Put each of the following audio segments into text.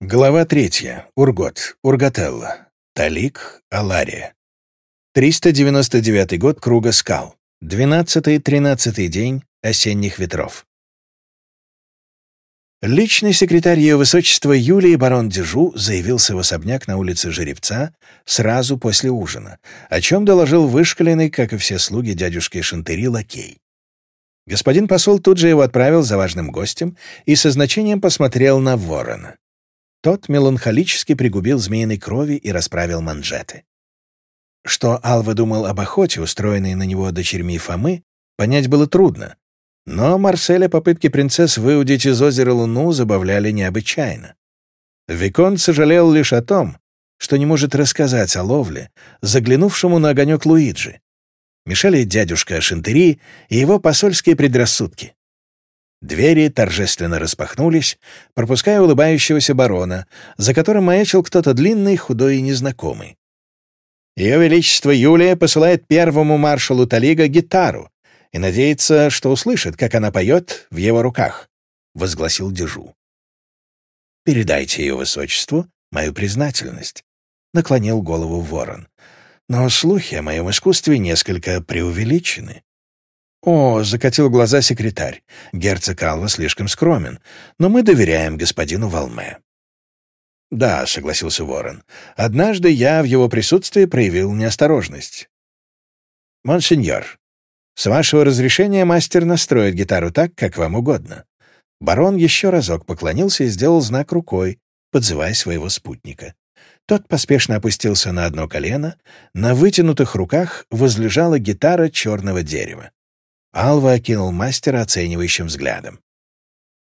Глава третья. Ургот. Ургателла. Талик. Алария. 399 год Круга скал. 12-13 день осенних ветров. Личный секретарь Ее Высочества Юлии барон Дежу заявился в особняк на улице Жеребца сразу после ужина, о чем доложил вышкаленный, как и все слуги дядюшки Шантери, лакей. Господин посол тут же его отправил за важным гостем и со значением посмотрел на ворона. Тот меланхолически пригубил змеиной крови и расправил манжеты. Что Алва думал об охоте, устроенной на него дочерьми Фомы, понять было трудно. Но Марселя попытки принцесс выудить из озера Луну забавляли необычайно. Викон сожалел лишь о том, что не может рассказать о ловле, заглянувшему на огонек Луиджи. Мешали дядюшка Шантери и его посольские предрассудки. Двери торжественно распахнулись, пропуская улыбающегося барона, за которым маячил кто-то длинный, худой и незнакомый. Ее Величество Юлия посылает первому маршалу Талига гитару и надеется, что услышит, как она поет в его руках, — возгласил Дежу. «Передайте ее высочеству мою признательность», — наклонил голову ворон. «Но слухи о моем искусстве несколько преувеличены. «О», — закатил глаза секретарь, — «герцог Алва слишком скромен, но мы доверяем господину Валме». «Да», — согласился Ворон, — «однажды я в его присутствии проявил неосторожность». «Монсеньор, с вашего разрешения мастер настроит гитару так, как вам угодно». Барон еще разок поклонился и сделал знак рукой, подзывая своего спутника. Тот поспешно опустился на одно колено, на вытянутых руках возлежала гитара черного дерева. Алва окинул мастера оценивающим взглядом.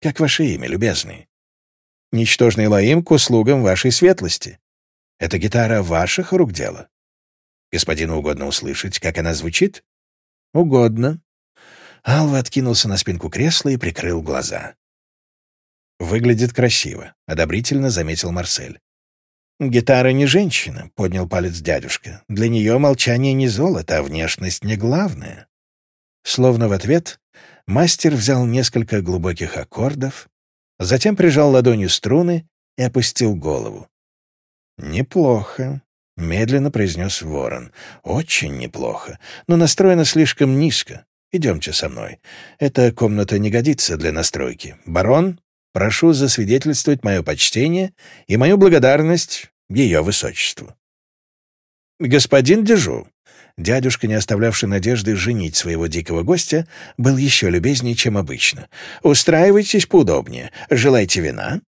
«Как ваше имя, любезный?» «Ничтожный Лаим к услугам вашей светлости. Эта гитара ваших рук дело. Господину угодно услышать, как она звучит?» «Угодно». Алва откинулся на спинку кресла и прикрыл глаза. «Выглядит красиво», — одобрительно заметил Марсель. «Гитара не женщина», — поднял палец дядюшка. «Для нее молчание не золото, а внешность не главное». Словно в ответ мастер взял несколько глубоких аккордов, затем прижал ладонью струны и опустил голову. «Неплохо», — медленно произнес ворон. «Очень неплохо, но настроено слишком низко. Идемте со мной. Эта комната не годится для настройки. Барон, прошу засвидетельствовать мое почтение и мою благодарность ее высочеству». «Господин Дежу», Дядюшка, не оставлявший надежды женить своего дикого гостя, был еще любезнее, чем обычно. «Устраивайтесь поудобнее. Желаете вина?»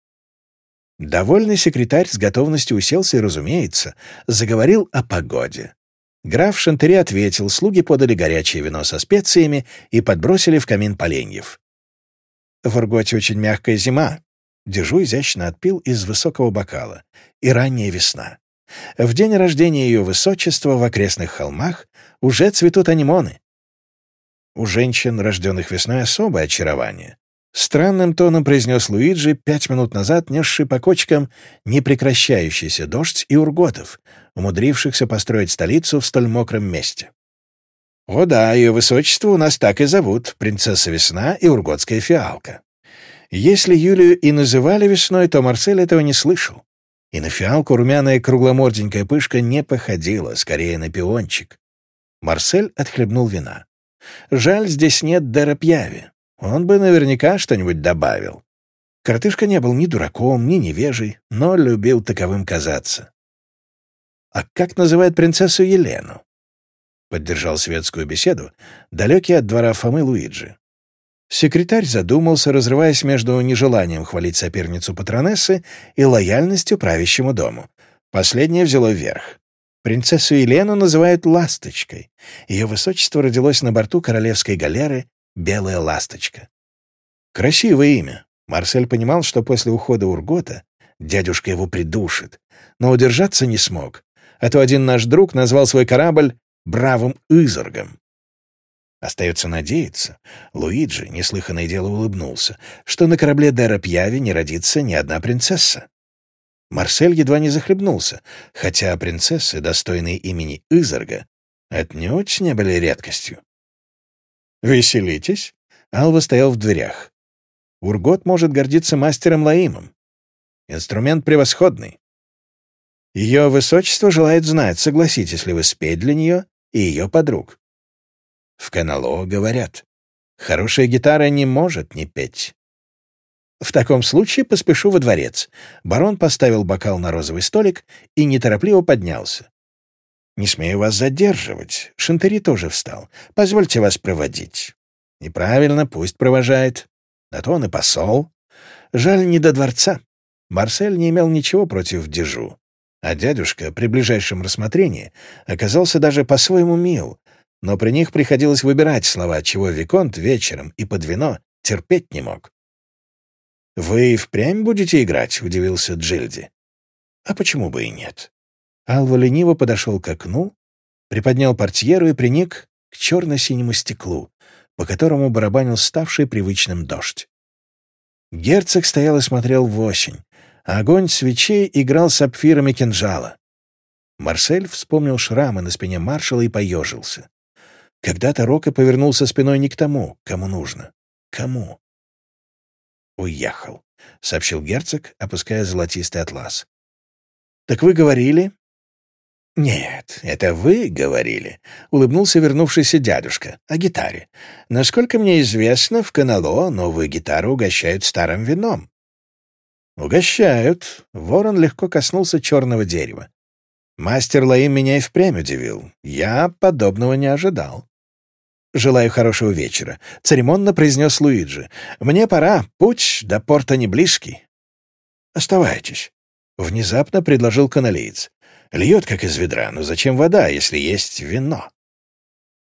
Довольный секретарь с готовностью уселся и, разумеется, заговорил о погоде. Граф Шантери ответил, слуги подали горячее вино со специями и подбросили в камин поленьев. В Урготе очень мягкая зима. Дежу изящно отпил из высокого бокала. И ранняя весна. В день рождения ее высочества в окрестных холмах уже цветут анимоны. У женщин, рожденных весной, особое очарование. Странным тоном произнес Луиджи, пять минут назад несший по кочкам непрекращающийся дождь и урготов, умудрившихся построить столицу в столь мокром месте. «О да, ее высочество у нас так и зовут, принцесса Весна и урготская фиалка. Если Юлию и называли весной, то Марсель этого не слышал. И на фиалку румяная кругломорденькая пышка не походила, скорее на пиончик. Марсель отхлебнул вина. Жаль, здесь нет Дера Пьяви. Он бы наверняка что-нибудь добавил. Коротышка не был ни дураком, ни невежей, но любил таковым казаться. «А как называют принцессу Елену?» Поддержал светскую беседу, далекий от двора Фомы Луиджи. Секретарь задумался, разрываясь между нежеланием хвалить соперницу патронессы и лояльностью правящему дому. Последнее взяло верх. Принцессу Елену называют «ласточкой». Ее высочество родилось на борту королевской галеры «Белая ласточка». Красивое имя. Марсель понимал, что после ухода Ургота дядюшка его придушит, но удержаться не смог, а то один наш друг назвал свой корабль «Бравым Изоргом». Остается надеяться, Луиджи, неслыханное дело, улыбнулся, что на корабле Дера Пьяви не родится ни одна принцесса. Марсель едва не захлебнулся, хотя принцессы, достойные имени Изарга, отнюдь не были редкостью. «Веселитесь?» Алва стоял в дверях. Ургот может гордиться мастером Лаимом. Инструмент превосходный. Ее высочество желает знать, согласитесь ли вы спеть для нее и ее подруг. В Канало говорят, хорошая гитара не может не петь. В таком случае поспешу во дворец. Барон поставил бокал на розовый столик и неторопливо поднялся. «Не смею вас задерживать. Шантери тоже встал. Позвольте вас проводить». «Неправильно, пусть провожает. На то он и посол. Жаль, не до дворца». Марсель не имел ничего против Дежу. А дядюшка при ближайшем рассмотрении оказался даже по-своему мил, но при них приходилось выбирать слова, чего Виконт вечером и под вино терпеть не мог. «Вы впрямь будете играть?» — удивился Джильди. «А почему бы и нет?» Алва лениво подошел к окну, приподнял портьеру и приник к черно-синему стеклу, по которому барабанил ставший привычным дождь. Герцог стоял и смотрел в осень, а огонь свечей играл сапфирами кинжала. Марсель вспомнил шрамы на спине маршала и поежился. Когда-то Рока повернулся спиной не к тому, кому нужно. Кому? «Уехал», — сообщил герцог, опуская золотистый атлас. «Так вы говорили, «Нет, это вы говорили», — улыбнулся вернувшийся дядюшка, — «о гитаре. Насколько мне известно, в Канало новую гитару угощают старым вином». «Угощают». Ворон легко коснулся черного дерева. «Мастер Лаим меня и впрямь удивил. Я подобного не ожидал». «Желаю хорошего вечера», — церемонно произнес Луиджи. «Мне пора. Путь до порта не близкий». «Оставайтесь», — внезапно предложил каналеец. Льет, как из ведра, но зачем вода, если есть вино?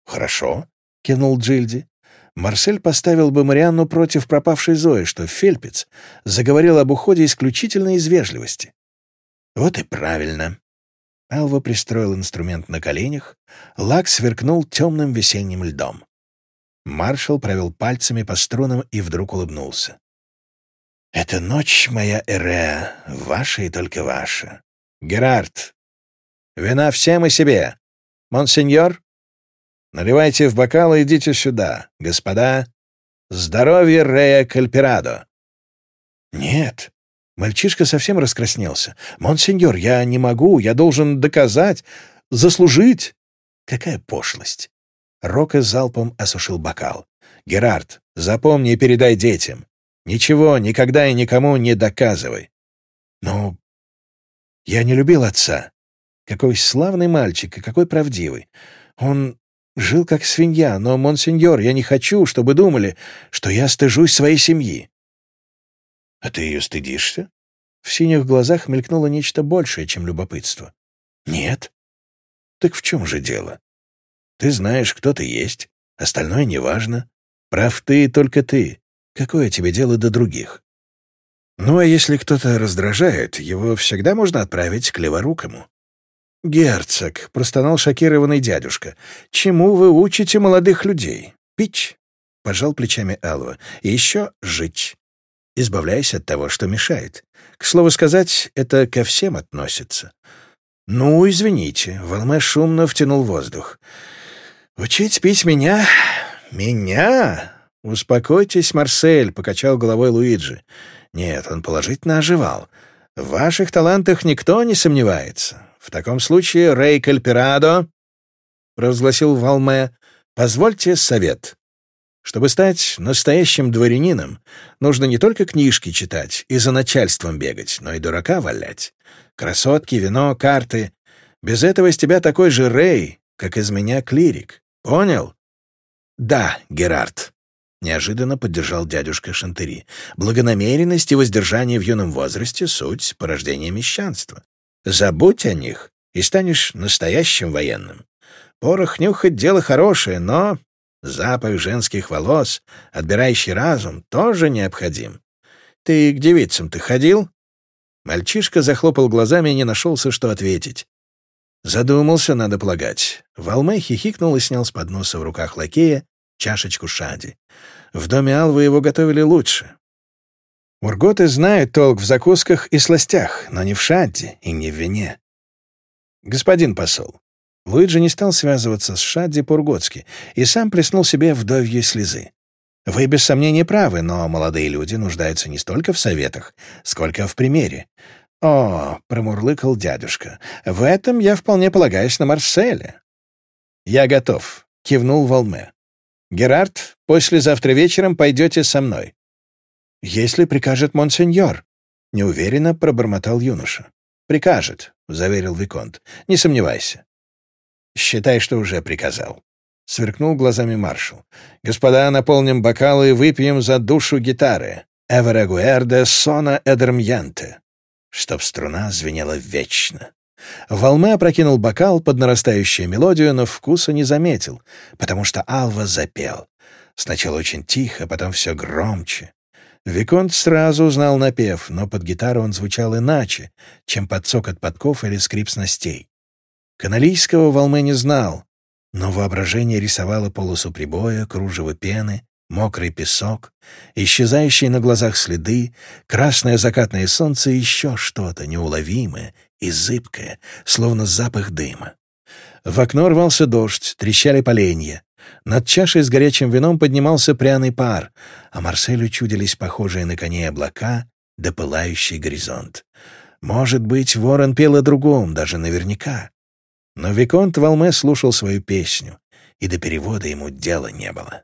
Хорошо, кивнул Джильди. Марсель поставил бы Марианну против пропавшей Зои, что Фельпец заговорил об уходе исключительно из вежливости. Вот и правильно. Алва пристроил инструмент на коленях, лак сверкнул темным весенним льдом. Маршал провел пальцами по струнам и вдруг улыбнулся. «Это ночь моя Эреа, ваша и только ваша. Герард, Вина всем и себе. Монсеньор, наливайте в бокал и идите сюда, господа. Здоровье Рея Кальпирадо. Нет. Мальчишка совсем раскраснелся. Монсеньор, я не могу, я должен доказать, заслужить. Какая пошлость. Рока залпом осушил бокал. «Герард, запомни и передай детям. Ничего, никогда и никому не доказывай». «Ну, я не любил отца. Какой славный мальчик и какой правдивый. Он жил как свинья, но, монсеньор, я не хочу, чтобы думали, что я стыжусь своей семьи. А ты ее стыдишься? В синих глазах мелькнуло нечто большее, чем любопытство. Нет. Так в чем же дело? Ты знаешь, кто ты есть, остальное неважно. Прав ты только ты. Какое тебе дело до других? Ну, а если кто-то раздражает, его всегда можно отправить к леворукому. «Герцог», — простонал шокированный дядюшка, — «чему вы учите молодых людей? Пить?» — пожал плечами Алва. «И еще жить, избавляясь от того, что мешает. К слову сказать, это ко всем относится». «Ну, извините», — Волме шумно втянул воздух. «Учить пить меня? Меня?» «Успокойтесь, Марсель», — покачал головой Луиджи. «Нет, он положительно оживал. В ваших талантах никто не сомневается. «В таком случае, Рей Кальпирадо», — провозгласил Валме, — «позвольте совет. Чтобы стать настоящим дворянином, нужно не только книжки читать и за начальством бегать, но и дурака валять. Красотки, вино, карты. Без этого из тебя такой же Рей, как из меня клирик. Понял?» «Да, Герард», — неожиданно поддержал дядюшка Шантери. «Благонамеренность и воздержание в юном возрасте — суть порождения мещанства. Забудь о них, и станешь настоящим военным. Порох нюхать — дело хорошее, но запах женских волос, отбирающий разум, тоже необходим. Ты к девицам-то ходил?» Мальчишка захлопал глазами и не нашелся, что ответить. Задумался, надо полагать. Валмей хихикнул и снял с подноса в руках лакея чашечку шади. В доме Алвы его готовили лучше. Урготы знают толк в закусках и сластях, но не в шадде и не в вине. Господин посол, Луиджи не стал связываться с Шадди по-урготски и сам плеснул себе вдовьей слезы. Вы без сомнения правы, но молодые люди нуждаются не столько в советах, сколько в примере. «О», — промурлыкал дядюшка, — «в этом я вполне полагаюсь на Марселя». «Я готов», — кивнул Волме. «Герард, послезавтра вечером пойдете со мной». «Если прикажет монсеньор», — неуверенно пробормотал юноша. «Прикажет», — заверил Виконт. «Не сомневайся». «Считай, что уже приказал». Сверкнул глазами маршал. «Господа, наполним бокалы и выпьем за душу гитары. Эверегуэрде сона эдермьянте». Чтоб струна звенела вечно. Волме опрокинул бокал под нарастающую мелодию, но вкуса не заметил, потому что Алва запел. Сначала очень тихо, потом все громче. Виконт сразу узнал напев, но под гитару он звучал иначе, чем под цокот подков или скрип снастей. Каналийского Волме не знал, но воображение рисовало полосу прибоя, кружево пены, мокрый песок, исчезающие на глазах следы, красное закатное солнце и еще что-то неуловимое и зыбкое, словно запах дыма. В окно рвался дождь, трещали поленья. Над чашей с горячим вином поднимался пряный пар, а Марселю чудились похожие на коней облака да пылающий горизонт. Может быть, ворон пел о другом, даже наверняка. Но Виконт Валме слушал свою песню, и до перевода ему дела не было.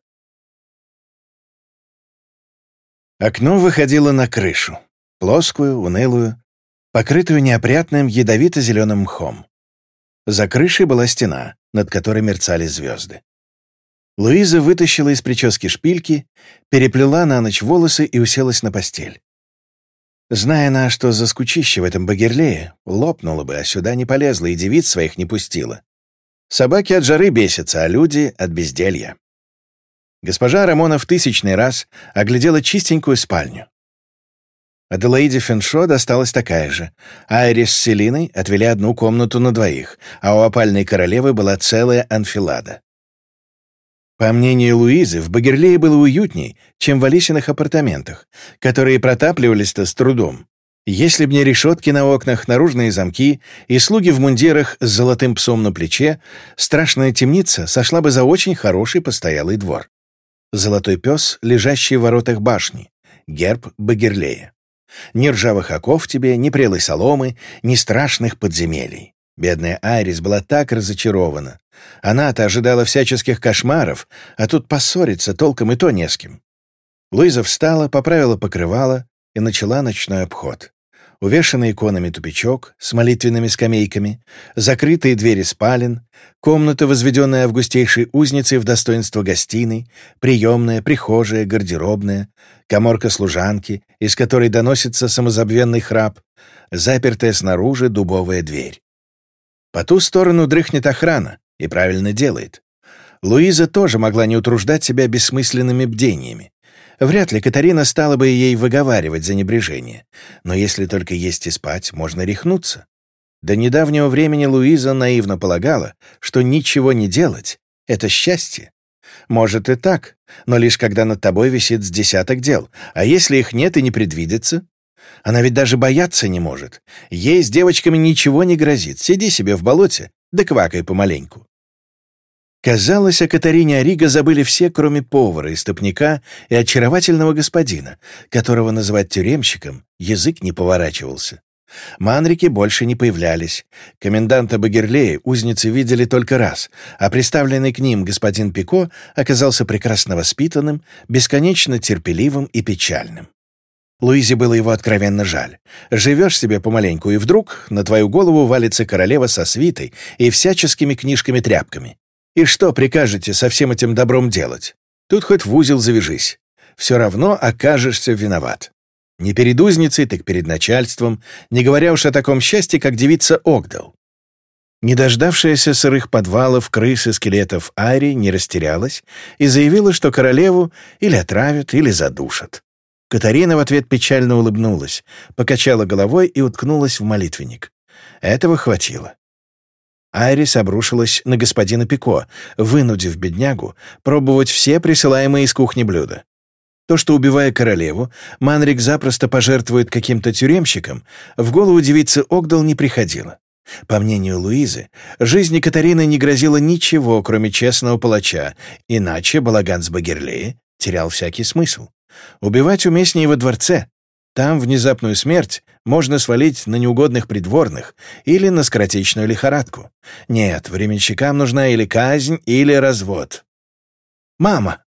Окно выходило на крышу, плоскую, унылую, покрытую неопрятным ядовито-зеленым мхом. За крышей была стена, над которой мерцали звезды. Луиза вытащила из прически шпильки, переплела на ночь волосы и уселась на постель. Зная она, что за скучище в этом багерлее, лопнула бы, а сюда не полезла и девиц своих не пустила. Собаки от жары бесятся, а люди — от безделья. Госпожа Рамона в тысячный раз оглядела чистенькую спальню. Аделаиде Феншо досталась такая же. Айрис с Селиной отвели одну комнату на двоих, а у опальной королевы была целая анфилада. По мнению Луизы, в Багерлее было уютней, чем в Алисиных апартаментах, которые протапливались-то с трудом. Если б не решетки на окнах, наружные замки и слуги в мундирах с золотым псом на плече, страшная темница сошла бы за очень хороший постоялый двор. Золотой пес, лежащий в воротах башни, герб Багерлея. Ни ржавых оков тебе, ни прелой соломы, ни страшных подземелий. Бедная Айрис была так разочарована. Она-то ожидала всяческих кошмаров, а тут поссориться толком и то не с кем. Луиза встала, поправила покрывало и начала ночной обход. Увешанный иконами тупичок с молитвенными скамейками, закрытые двери спален, комната, возведенная августейшей узницей в достоинство гостиной, приемная, прихожая, гардеробная, коморка служанки, из которой доносится самозабвенный храп, запертая снаружи дубовая дверь. По ту сторону дрыхнет охрана, и правильно делает. Луиза тоже могла не утруждать себя бессмысленными бдениями. Вряд ли Катарина стала бы ей выговаривать за небрежение. Но если только есть и спать, можно рехнуться. До недавнего времени Луиза наивно полагала, что ничего не делать — это счастье. Может и так, но лишь когда над тобой висит с десяток дел, а если их нет и не предвидится, она ведь даже бояться не может. Ей с девочками ничего не грозит. Сиди себе в болоте, да квакай помаленьку. Казалось, о Катарине Ориго забыли все, кроме повара, истопника и очаровательного господина, которого называть тюремщиком язык не поворачивался. Манрики больше не появлялись. Коменданта Багерлея узницы видели только раз, а представленный к ним господин Пико оказался прекрасно воспитанным, бесконечно терпеливым и печальным. Луизе было его откровенно жаль. Живешь себе помаленьку, и вдруг на твою голову валится королева со свитой и всяческими книжками-тряпками. И что прикажете со всем этим добром делать? Тут хоть в узел завяжись. Все равно окажешься виноват. Не перед узницей, так перед начальством, не говоря уж о таком счастье, как девица Огдал. Не дождавшаяся сырых подвалов, крыс и скелетов Ари не растерялась и заявила, что королеву или отравят, или задушат. Катарина в ответ печально улыбнулась, покачала головой и уткнулась в молитвенник. Этого хватило. Айрис обрушилась на господина Пико, вынудив беднягу пробовать все присылаемые из кухни блюда. То, что, убивая королеву, Манрик запросто пожертвует каким-то тюремщиком, в голову девицы Огдал не приходило. По мнению Луизы, жизни Катарины не грозило ничего, кроме честного палача, иначе балаган с Багерлеи терял всякий смысл. Убивать уместнее во дворце. Там внезапную смерть можно свалить на неугодных придворных или на скоротечную лихорадку. Нет, временщикам нужна или казнь, или развод. «Мама!»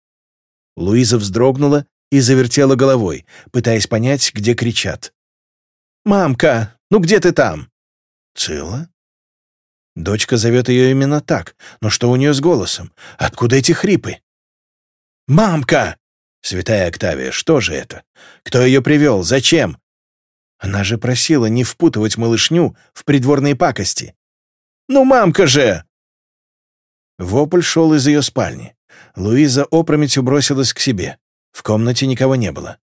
Луиза вздрогнула и завертела головой, пытаясь понять, где кричат. «Мамка, ну где ты там?» «Цила?» Дочка зовет ее именно так, но что у нее с голосом? Откуда эти хрипы? «Мамка!» «Святая Октавия, что же это? Кто ее привел? Зачем?» Она же просила не впутывать малышню в придворные пакости. «Ну, мамка же!» Вопль шел из ее спальни. Луиза опрометью бросилась к себе. В комнате никого не было.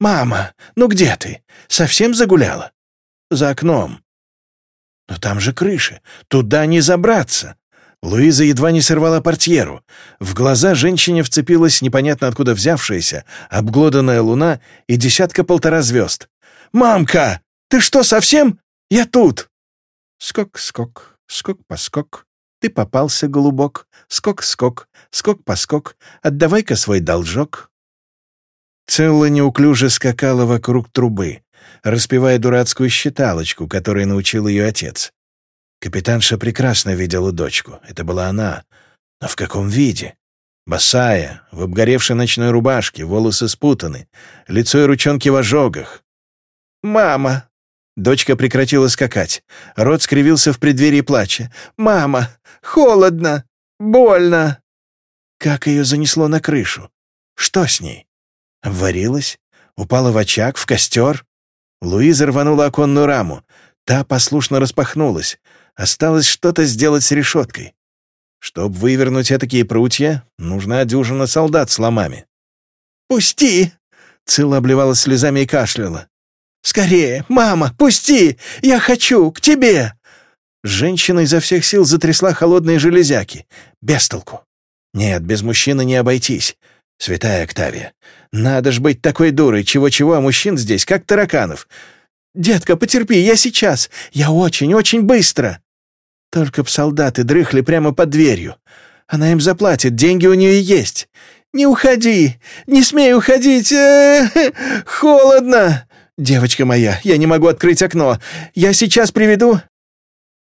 «Мама, ну где ты? Совсем загуляла?» «За окном». «Но там же крыша. Туда не забраться». Луиза едва не сорвала портьеру. В глаза женщине вцепилась непонятно откуда взявшаяся, обглоданная луна и десятка-полтора звезд. «Мамка, ты что, совсем? Я тут!» Скок-скок, скок-поскок. Ты попался, голубок. Скок-скок, скок-поскок. Отдавай-ка свой должок. Целла неуклюже скакала вокруг трубы, распевая дурацкую считалочку, которой научил ее отец. Капитанша прекрасно видела дочку. Это была она. Но в каком виде? Босая, в обгоревшей ночной рубашке, волосы спутаны, лицо и ручонки в ожогах. «Мама!» Дочка прекратила скакать. Рот скривился в преддверии плача. «Мама! Холодно! Больно!» Как ее занесло на крышу? Что с ней? Обварилась? Упала в очаг, в костер? Луиза рванула оконную раму. Та послушно распахнулась. Осталось что-то сделать с решеткой. Чтоб вывернуть такие прутья, нужна дюжина солдат с ломами. «Пусти!» — Цилла обливалась слезами и кашляла. «Скорее! Мама, пусти! Я хочу! К тебе!» Женщина изо всех сил затрясла холодные железяки. Без толку. Нет, без мужчины не обойтись. Святая Октавия, надо ж быть такой дурой, чего-чего, а мужчин здесь, как тараканов. Детка, потерпи, я сейчас. Я очень-очень быстро. Только б солдаты дрыхли прямо под дверью. Она им заплатит, деньги у нее есть. Не уходи, не смей уходить. Э холодно. Девочка моя, я не могу открыть окно. Я сейчас приведу.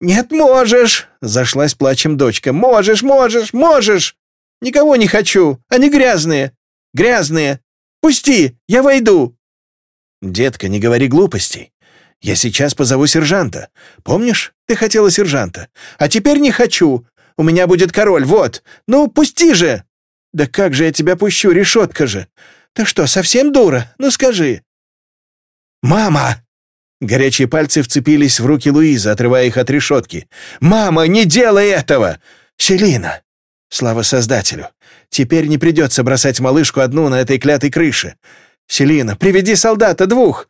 Нет, можешь, зашлась плачем дочка. Можешь, можешь, можешь. Никого не хочу. Они грязные. Грязные. Пусти, я войду. Детка, не говори глупостей. Я сейчас позову сержанта. Помнишь, ты хотела сержанта? А теперь не хочу. У меня будет король, вот. Ну, пусти же. Да как же я тебя пущу, решетка же. Ты что, совсем дура? Ну скажи. Мама! Горячие пальцы вцепились в руки Луизы, отрывая их от решетки. «Мама, не делай этого!» «Селина!» «Слава Создателю! Теперь не придется бросать малышку одну на этой клятой крыше. Селина, приведи солдата, двух!»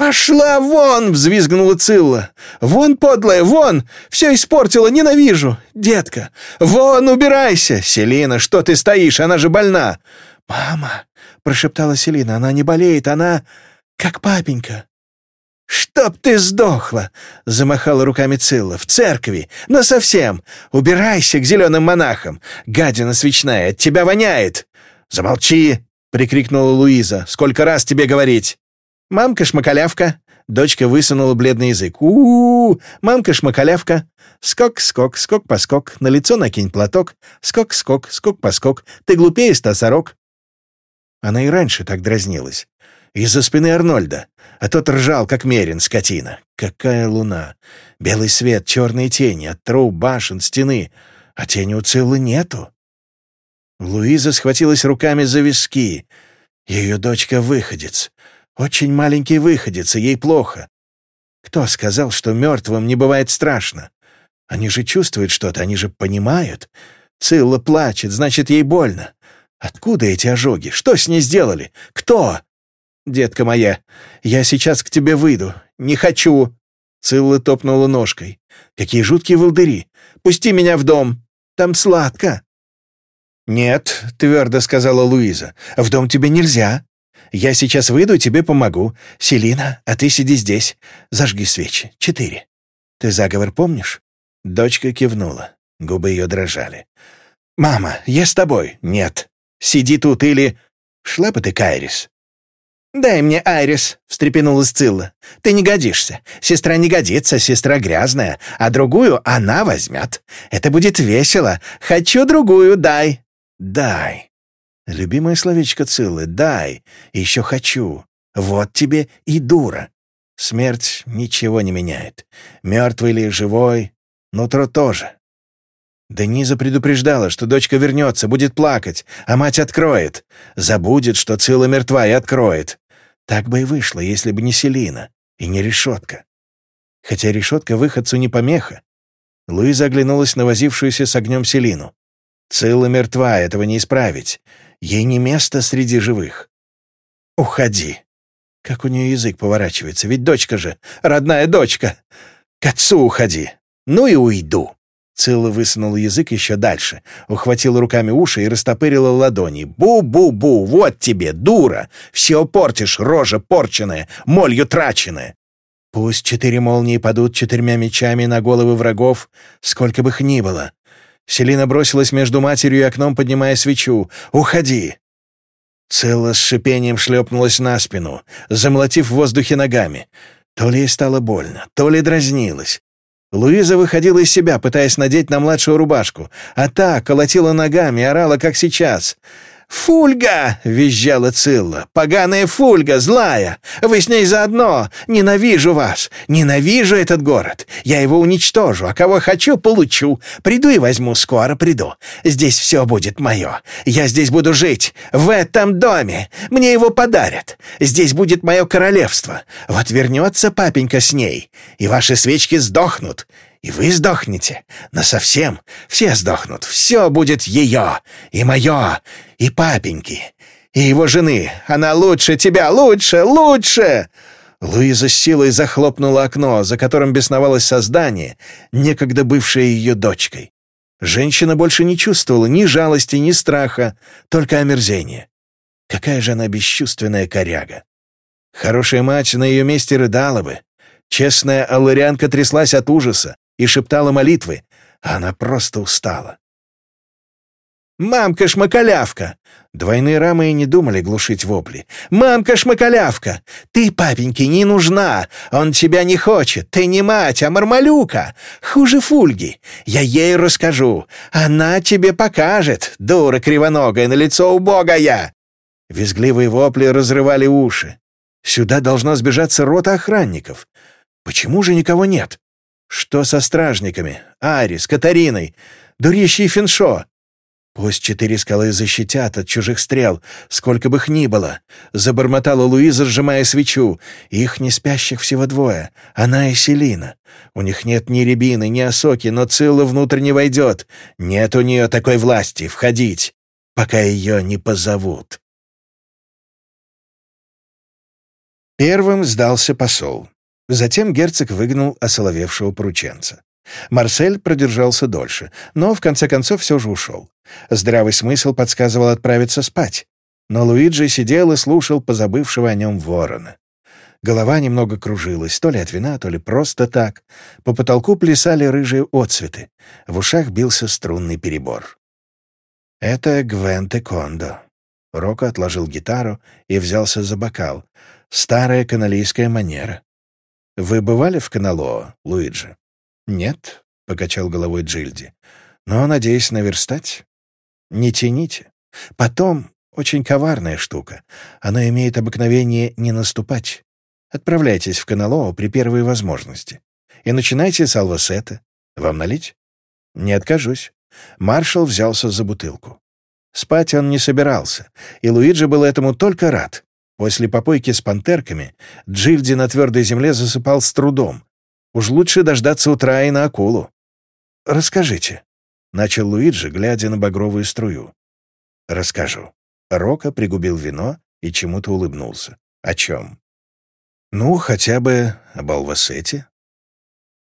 «Пошла вон!» — взвизгнула Цилла. «Вон, подлая, вон! Все испортила, ненавижу! Детка! Вон, убирайся! Селина, что ты стоишь? Она же больна!» «Мама!» — прошептала Селина. «Она не болеет, она как папенька!» «Чтоб ты сдохла!» — замахала руками Цилла. «В церкви! Насовсем! Убирайся к зеленым монахам! Гадина свечная, от тебя воняет!» «Замолчи!» — прикрикнула Луиза. «Сколько раз тебе говорить?» «Мамка-шмакалявка!» Дочка высунула бледный язык. у, -у, -у Мамка-шмакалявка! Скок-скок, скок-поскок, на лицо накинь платок. Скок-скок, скок-поскок, ты глупее ста сорок. Она и раньше так дразнилась. Из-за спины Арнольда. А тот ржал, как мерин, скотина. Какая луна! Белый свет, черные тени, от труб, башен, стены. А тени у Циллы нету. Луиза схватилась руками за виски. Ее дочка выходец. Очень маленький выходец, и ей плохо. Кто сказал, что мертвым не бывает страшно? Они же чувствуют что-то, они же понимают. Цилла плачет, значит, ей больно. Откуда эти ожоги? Что с ней сделали? Кто? Детка моя, я сейчас к тебе выйду. Не хочу. Цилла топнула ножкой. Какие жуткие волдыри. Пусти меня в дом. Там сладко. «Нет», — твердо сказала Луиза, — «в дом тебе нельзя. Я сейчас выйду и тебе помогу. Селина, а ты сиди здесь. Зажги свечи. Четыре. Ты заговор помнишь?» Дочка кивнула. Губы ее дрожали. «Мама, я с тобой». «Нет. Сиди тут или...» Шляпа ты, Кайрис. «Дай мне Айрис», — встрепенулась Цилла. «Ты не годишься. Сестра не годится, сестра грязная, а другую она возьмет. Это будет весело. Хочу другую, дай». «Дай». Любимое словечко Циллы «дай». Еще хочу. Вот тебе и дура. Смерть ничего не меняет. Мертвый или живой, нутро тоже. Дениза предупреждала, что дочка вернется, будет плакать, а мать откроет. Забудет, что Цила мертва, и откроет. Так бы и вышло, если бы не Селина и не решетка. Хотя решетка выходцу не помеха. Луиза оглянулась на возившуюся с огнем Селину. Цила мертва, этого не исправить. Ей не место среди живых. Уходи. Как у нее язык поворачивается, ведь дочка же, родная дочка. К отцу уходи. Ну и уйду. Цилла высунула язык еще дальше, ухватила руками уши и растопырила ладони. «Бу-бу-бу! Вот тебе, дура! Все портишь, рожа порченная, молью траченная!» Пусть четыре молнии падут четырьмя мечами на головы врагов, сколько бы их ни было. Селина бросилась между матерью и окном, поднимая свечу. «Уходи!» Цилла с шипением шлепнулась на спину, замолотив в воздухе ногами. То ли ей стало больно, то ли дразнилась. Луиза выходила из себя, пытаясь надеть на младшую рубашку, а та колотила ногами, орала, как сейчас. «Фульга!» — визжала Цилла. «Поганая Фульга, злая! Вы с ней заодно! Ненавижу вас! Ненавижу этот город! Я его уничтожу, а кого хочу, получу! Приду и возьму, скоро приду! Здесь все будет мое! Я здесь буду жить! В этом доме! Мне его подарят! Здесь будет мое королевство! Вот вернется папенька с ней, и ваши свечки сдохнут! И вы сдохнете. Насовсем. Все сдохнут. Все будет ее. И мое. И папеньки. И его жены. Она лучше тебя. Лучше. Лучше!» Луиза с силой захлопнула окно, за которым бесновалось создание, некогда бывшее ее дочкой. Женщина больше не чувствовала ни жалости, ни страха, только омерзение. Какая же она бесчувственная коряга. Хорошая мать на ее месте рыдала бы. Честная алларианка тряслась от ужаса, и шептала молитвы, она просто устала. «Мамка-шмакалявка!» Двойные рамы и не думали глушить вопли. «Мамка-шмакалявка! Ты папеньке не нужна! Он тебя не хочет! Ты не мать, а мармалюка! Хуже Фульги! Я ей расскажу! Она тебе покажет, дура кривоногая, на лицо убогая!» Визгливые вопли разрывали уши. Сюда должна сбежаться рота охранников. Почему же никого нет? Что со стражниками? Ари, с Катариной, Дурищей Финшо? Пусть четыре скалы защитят от чужих стрел, сколько бы их ни было. Забормотала Луиза, сжимая свечу. Их не спящих всего двое. Она и Селина. У них нет ни рябины, ни осоки, но Цилла внутрь не войдет. Нет у нее такой власти входить, пока ее не позовут. Первым сдался посол. Затем герцог выгнал осоловевшего порученца. Марсель продержался дольше, но в конце концов все же ушел. Здравый смысл подсказывал отправиться спать, но Луиджи сидел и слушал позабывшего о нем ворона. Голова немного кружилась, то ли от вина, то ли просто так. По потолку плясали рыжие отцветы. В ушах бился струнный перебор. «Это Гвенте Кондо». Рока отложил гитару и взялся за бокал. Старая каналийская манера. «Вы бывали в Каналоо, Луиджи?» «Нет», — покачал головой Джильди. «Но надеюсь наверстать. Не тяните. Потом очень коварная штука. Она имеет обыкновение не наступать. Отправляйтесь в Каналоо при первой возможности. И начинайте с Алвасета. Вам налить?» «Не откажусь». Маршал взялся за бутылку. Спать он не собирался, и Луиджи был этому только рад. После попойки с пантерками Джильди на твердой земле засыпал с трудом. Уж лучше дождаться утра и на акулу. «Расскажите», — начал Луиджи, глядя на багровую струю. «Расскажу». Рока пригубил вино и чему-то улыбнулся. «О чем?» «Ну, хотя бы об Алвасете».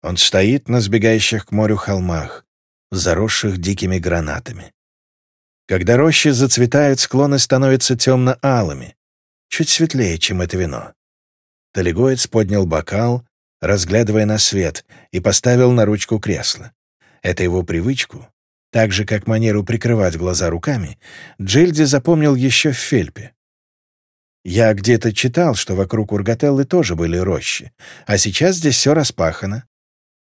Он стоит на сбегающих к морю холмах, заросших дикими гранатами. Когда рощи зацветают, склоны становятся темно-алыми, чуть светлее, чем это вино. Талигоец поднял бокал, разглядывая на свет, и поставил на ручку кресла. Это его привычку, Так же, как манеру прикрывать глаза руками, Джильди запомнил еще в Фельпе. Я где-то читал, что вокруг Ургателлы тоже были рощи, а сейчас здесь все распахано.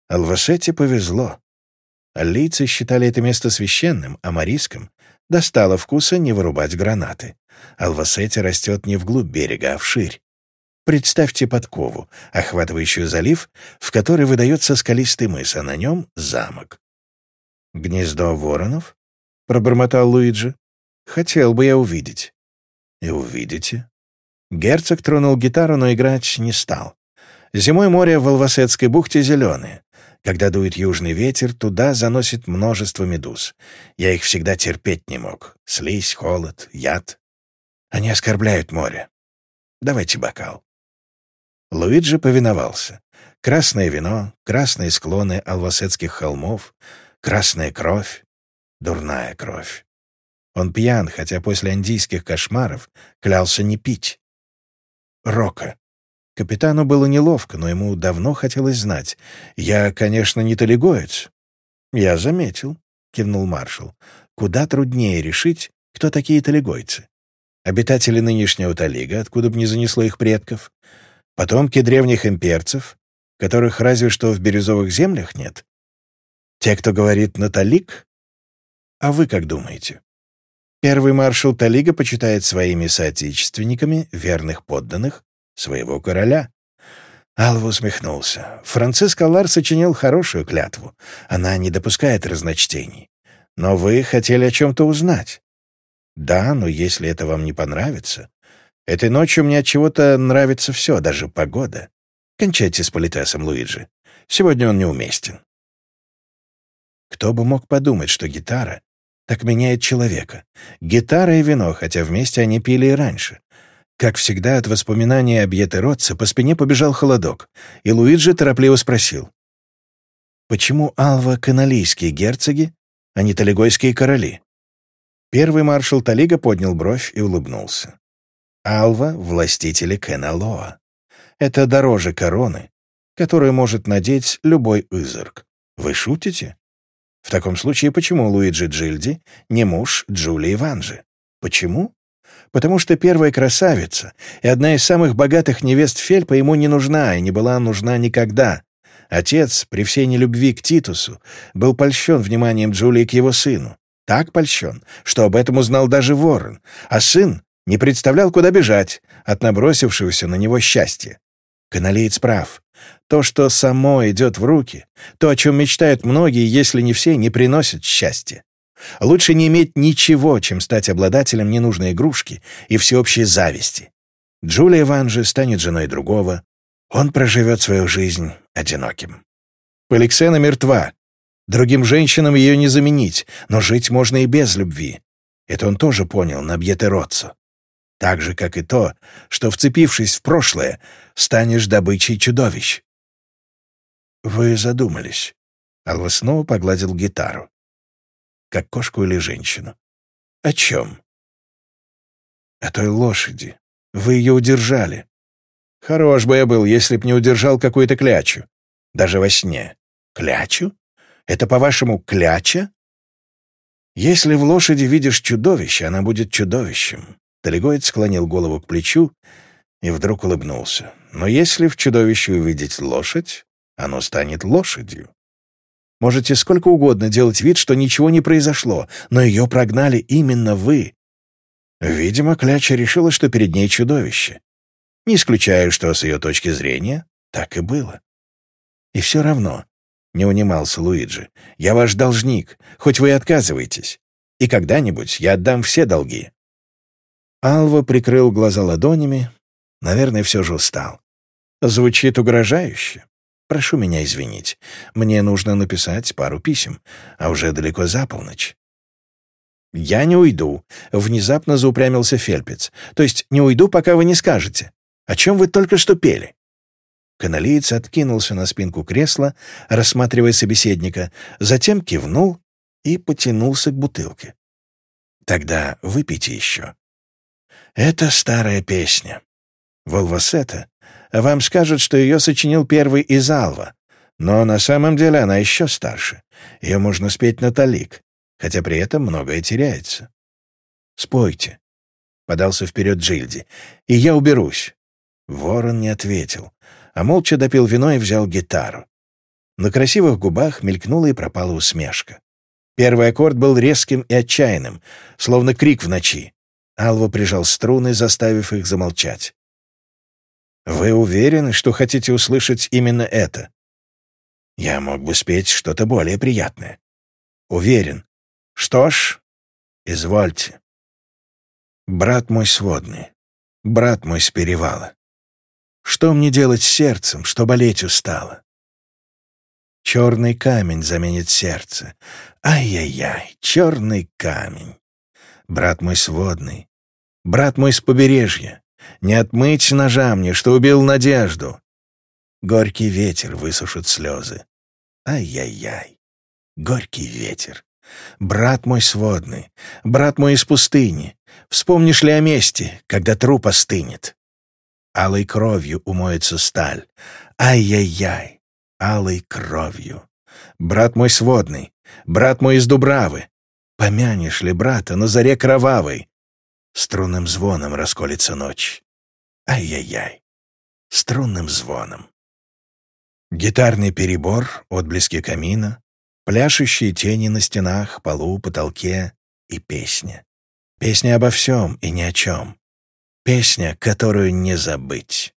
Алвашете повезло. Аллийцы считали это место священным, а Марискам достало вкуса не вырубать гранаты. Алвасете растет не вглубь берега, а вширь. Представьте подкову, охватывающую залив, в который выдается скалистый мыс, а на нем — замок. «Гнездо воронов?» — пробормотал Луиджи. «Хотел бы я увидеть». «И увидите». Герцог тронул гитару, но играть не стал. Зимой море в Алвасетской бухте зеленое. Когда дует южный ветер, туда заносит множество медуз. Я их всегда терпеть не мог. Слизь, холод, яд. Они оскорбляют море. Давайте бокал. Луиджи повиновался. Красное вино, красные склоны алвасетских холмов, красная кровь, дурная кровь. Он пьян, хотя после андийских кошмаров клялся не пить. Рока. Капитану было неловко, но ему давно хотелось знать. «Я, конечно, не талигоец». «Я заметил», — кивнул маршал. «Куда труднее решить, кто такие талигойцы. Обитатели нынешнего Талига, откуда бы ни занесло их предков, потомки древних имперцев, которых разве что в бирюзовых землях нет. Те, кто говорит на Талик? А вы как думаете? Первый маршал Талига почитает своими соотечественниками, верных подданных, своего короля. Алва усмехнулся. Франциск Аллар сочинил хорошую клятву. Она не допускает разночтений. Но вы хотели о чем-то узнать. Да, но если это вам не понравится, Этой ночью мне от чего-то нравится все, даже погода. Кончайте с политесом, Луиджи. Сегодня он неуместен. Кто бы мог подумать, что гитара так меняет человека. Гитара и вино, хотя вместе они пили и раньше. Как всегда, от воспоминания об Етеротце по спине побежал холодок, и Луиджи торопливо спросил. «Почему Алва — каналийские герцоги, а не талигойские короли?» Первый маршал Талига поднял бровь и улыбнулся. Алва — властители Кеналоа. Это дороже короны, которую может надеть любой изырк. Вы шутите? В таком случае, почему Луиджи Джильди не муж Джулии Ванжи? Почему? Потому что первая красавица и одна из самых богатых невест Фельпа ему не нужна и не была нужна никогда. Отец, при всей нелюбви к Титусу, был польщен вниманием Джулии к его сыну. Так польщен, что об этом узнал даже ворон, а сын не представлял, куда бежать от набросившегося на него счастья. Каналеец прав. То, что само идет в руки, то, о чем мечтают многие, если не все, не приносит счастья. Лучше не иметь ничего, чем стать обладателем ненужной игрушки и всеобщей зависти. Джулия Ван станет женой другого. Он проживет свою жизнь одиноким. Поликсена мертва. Другим женщинам ее не заменить, но жить можно и без любви. Это он тоже понял на Бьетероццо так же, как и то, что, вцепившись в прошлое, станешь добычей чудовищ. Вы задумались. Алва снова погладил гитару. Как кошку или женщину. О чем? О той лошади. Вы ее удержали. Хорош бы я был, если б не удержал какую-то клячу. Даже во сне. Клячу? Это, по-вашему, кляча? Если в лошади видишь чудовище, она будет чудовищем. Талигоид склонил голову к плечу и вдруг улыбнулся. «Но если в чудовище увидеть лошадь, оно станет лошадью. Можете сколько угодно делать вид, что ничего не произошло, но ее прогнали именно вы. Видимо, Кляча решила, что перед ней чудовище. Не исключаю, что с ее точки зрения так и было. И все равно, — не унимался Луиджи, — я ваш должник, хоть вы и отказываетесь. И когда-нибудь я отдам все долги. Алва прикрыл глаза ладонями. Наверное, все же устал. Звучит угрожающе. Прошу меня извинить. Мне нужно написать пару писем, а уже далеко за полночь. «Я не уйду», — внезапно заупрямился Фельпец. «То есть не уйду, пока вы не скажете. О чем вы только что пели?» Каналиец откинулся на спинку кресла, рассматривая собеседника, затем кивнул и потянулся к бутылке. «Тогда выпейте еще». Это старая песня. Волвасета вам скажут, что ее сочинил первый из Алва, но на самом деле она еще старше. Ее можно спеть на талик. хотя при этом многое теряется. «Спойте», — подался вперед Джильди, — «и я уберусь». Ворон не ответил, а молча допил вино и взял гитару. На красивых губах мелькнула и пропала усмешка. Первый аккорд был резким и отчаянным, словно крик в ночи. Алва прижал струны, заставив их замолчать. «Вы уверены, что хотите услышать именно это?» «Я мог бы спеть что-то более приятное». «Уверен. Что ж, извольте». «Брат мой сводный, брат мой с перевала, что мне делать с сердцем, что болеть устало? Черный камень заменит сердце. Ай-яй-яй, черный камень. Брат мой сводный, брат мой с побережья, не отмыть ножа мне, что убил надежду. Горький ветер высушит слезы. Ай-яй-яй, горький ветер. Брат мой сводный, брат мой из пустыни, вспомнишь ли о месте, когда труп остынет? Алой кровью умоется сталь. Ай-яй-яй, алой кровью. Брат мой сводный, брат мой из Дубравы, помянешь ли брата на заре кровавой? Струнным звоном расколется ночь. Ай-яй-яй, струнным звоном. Гитарный перебор, отблески камина, пляшущие тени на стенах, полу, потолке и песня. Песня обо всем и ни о чем. Песня, которую не забыть.